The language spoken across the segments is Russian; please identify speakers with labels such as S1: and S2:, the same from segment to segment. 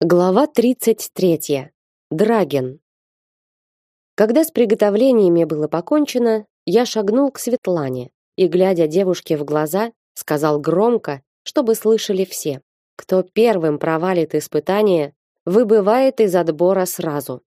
S1: Глава 33. Драген. Когда с приготовлениями было покончено, я шагнул к Светлане и, глядя девушке в глаза, сказал громко, чтобы слышали все: кто первым провалит испытание, выбывает из отбора сразу.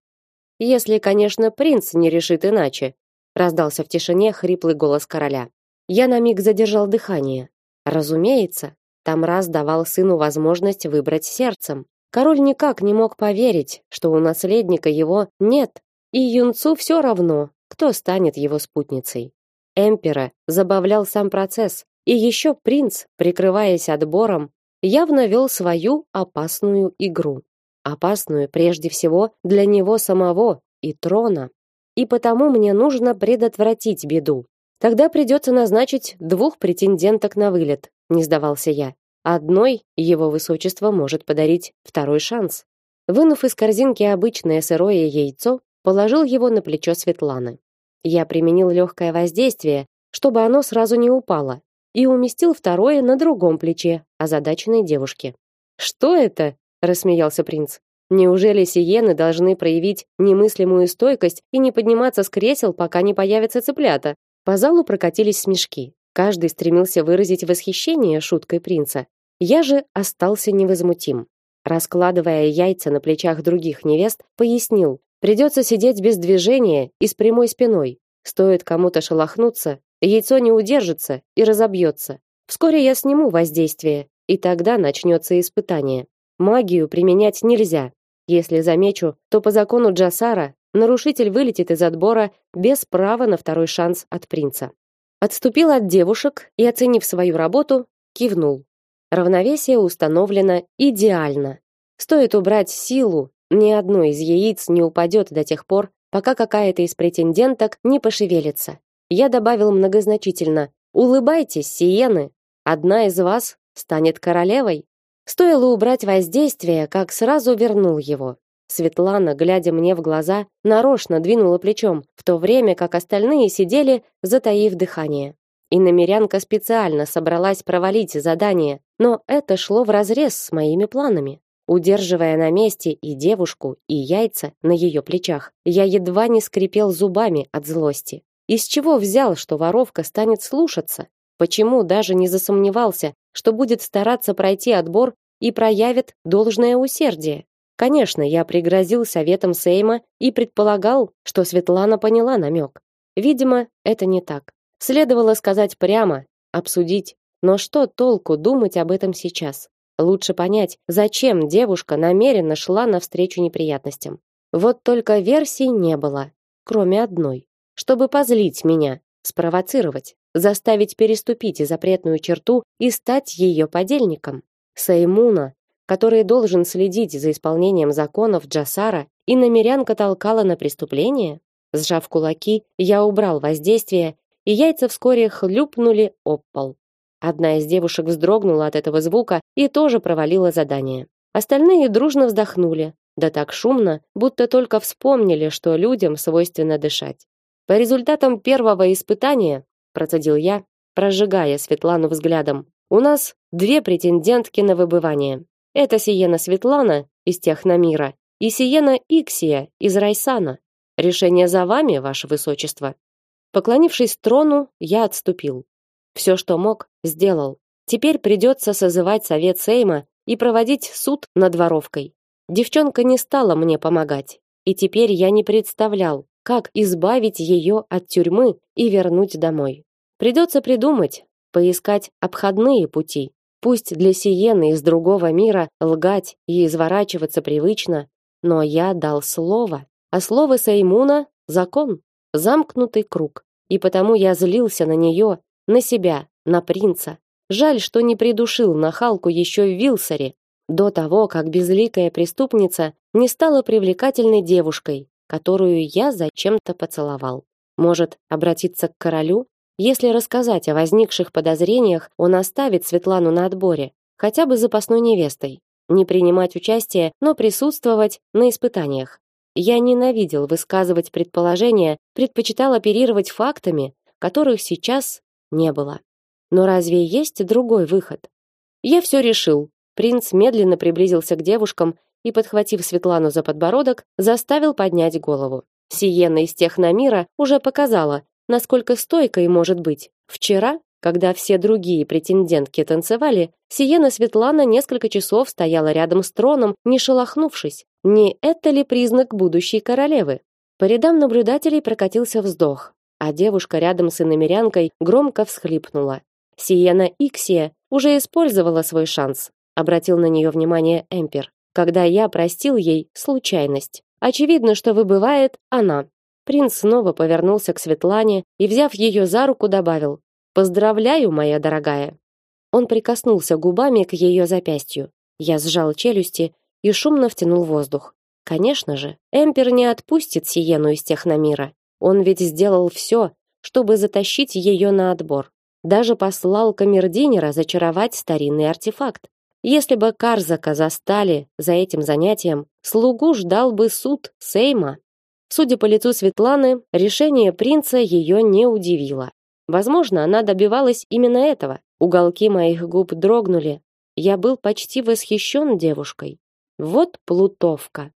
S1: Если, конечно, принц не решит иначе, раздался в тишине хриплый голос короля. Я на миг задержал дыхание. Разумеется, там раз давал сыну возможность выбрать сердцем, Король никак не мог поверить, что у наследника его нет, и юнцу все равно, кто станет его спутницей. Эмпера забавлял сам процесс, и еще принц, прикрываясь отбором, явно вел свою опасную игру. Опасную прежде всего для него самого и трона. И потому мне нужно предотвратить беду. Тогда придется назначить двух претенденток на вылет, не сдавался я. Одной его высочество может подарить второй шанс. Вынув из корзинки обычное сырое яйцо, положил его на плечо Светланы. Я применил легкое воздействие, чтобы оно сразу не упало, и уместил второе на другом плече озадаченной девушки. Что это? рассмеялся принц. Неужели сиены должны проявить немыслимую стойкость и не подниматься с кресел, пока не появятся цыплята? По залу прокатились смешки. Каждый стремился выразить восхищение шуткой принца, я же остался невозмутим. Раскладывая яйца на плечах других невест, пояснил: придется сидеть без движения и с прямой спиной. Стоит кому-то шелохнуться, яйцо не удержится и разобьется. Вскоре я сниму воздействие, и тогда начнется испытание. Магию применять нельзя. Если замечу, то по закону Джасара нарушитель вылетит из отбора без права на второй шанс от принца. Отступил от девушек и, оценив свою работу, кивнул. Равновесие установлено идеально. Стоит убрать силу, ни одно из яиц не упадет до тех пор, пока какая-то из претенденток не пошевелится. Я добавил многозначительно: "Улыбайтесь, сиены, одна из вас станет королевой". Стоило убрать воздействие, как сразу вернул его. Светлана, глядя мне в глаза, нарочно двинула плечом, в то время как остальные сидели, затаив дыхание. И намерянка специально собралась провалить задание, но это шло вразрез с моими планами. Удерживая на месте и девушку, и яйца на ее плечах, я едва не скрипел зубами от злости. Из чего взял, что воровка станет слушаться? Почему даже не засомневался, что будет стараться пройти отбор и проявит должное усердие? Конечно, я пригрозил советом Сейма и предполагал, что Светлана поняла намек. Видимо, это не так. Следовало сказать прямо, обсудить. Но что толку думать об этом сейчас? Лучше понять, зачем девушка намеренно шла навстречу неприятностям. Вот только версий не было, кроме одной. Чтобы позлить меня, спровоцировать, заставить переступить запретную черту и стать ее подельником. Саймуна, который должен следить за исполнением законов Джасара, и намерянка толкала на преступление? Сжав кулаки, я убрал воздействие и яйца вскоре хлюпнули об пол. Одна из девушек вздрогнула от этого звука и тоже провалила задание. Остальные дружно вздохнули, да так шумно, будто только вспомнили, что людям свойственно дышать. По результатам первого испытания, процедил я, прожигая Светлану взглядом. У нас две претендентки на выбывание. Это Сиена Светлана из Техномира и Сиена Иксия из Райсана. Решение за вами, ваше высочество. Поклонившись трону, я отступил. Все, что мог, сделал. Теперь придется созывать совет Сейма и проводить суд над воровкой. Девчонка не стала мне помогать, и теперь я не представлял, как избавить ее от тюрьмы и вернуть домой. Придется придумать, поискать обходные пути. Пусть для Сиены из другого мира лгать и изворачиваться привычно, но я дал слово, а слово Сеймуна закон замкнутый круг. И потому я злился на нее, на себя, на принца. Жаль, что не придушил нахалку еще в Вилсаре, до того, как безликая преступница не стала привлекательной девушкой, которую я зачем-то поцеловал. Может, обратиться к королю? Если рассказать о возникших подозрениях, он оставит Светлану на отборе, хотя бы запасной невестой. Не принимать участие, но присутствовать на испытаниях. Я ненавидел высказывать предположения, предпочитал оперировать фактами, которых сейчас не было. Но разве есть другой выход? Я все решил. Принц медленно приблизился к девушкам и, подхватив Светлану за подбородок, заставил поднять голову. Сиена из Техномира уже показала, насколько стойкой может быть. Вчера, когда все другие претендентки танцевали, Сиена Светлана несколько часов стояла рядом с троном, не шелохнувшись. Не это ли признак будущей королевы? По рядам наблюдателей прокатился вздох, а девушка рядом с иномерянкой громко всхлипнула. Сиена Иксия уже использовала свой шанс. Обратил на нее внимание Эмпер, когда я простил ей случайность. Очевидно, что выбывает она. Принц снова повернулся к Светлане и, взяв ее за руку, добавил: "Поздравляю, моя дорогая". Он прикоснулся губами к ее запястью. Я сжал челюсти и шумно втянул воздух. Конечно же, Эмпер не отпустит Сиену из техномира. Он ведь сделал все, чтобы затащить ее на отбор. Даже послал камердинера зачаровать старинный артефакт. Если бы Карзака застали за этим занятием, слугу ждал бы суд Сейма. Судя по лицу Светланы, решение принца ее не удивило. Возможно, она добивалась именно этого. Уголки моих губ дрогнули. Я был почти восхищен девушкой. Вот плутовка.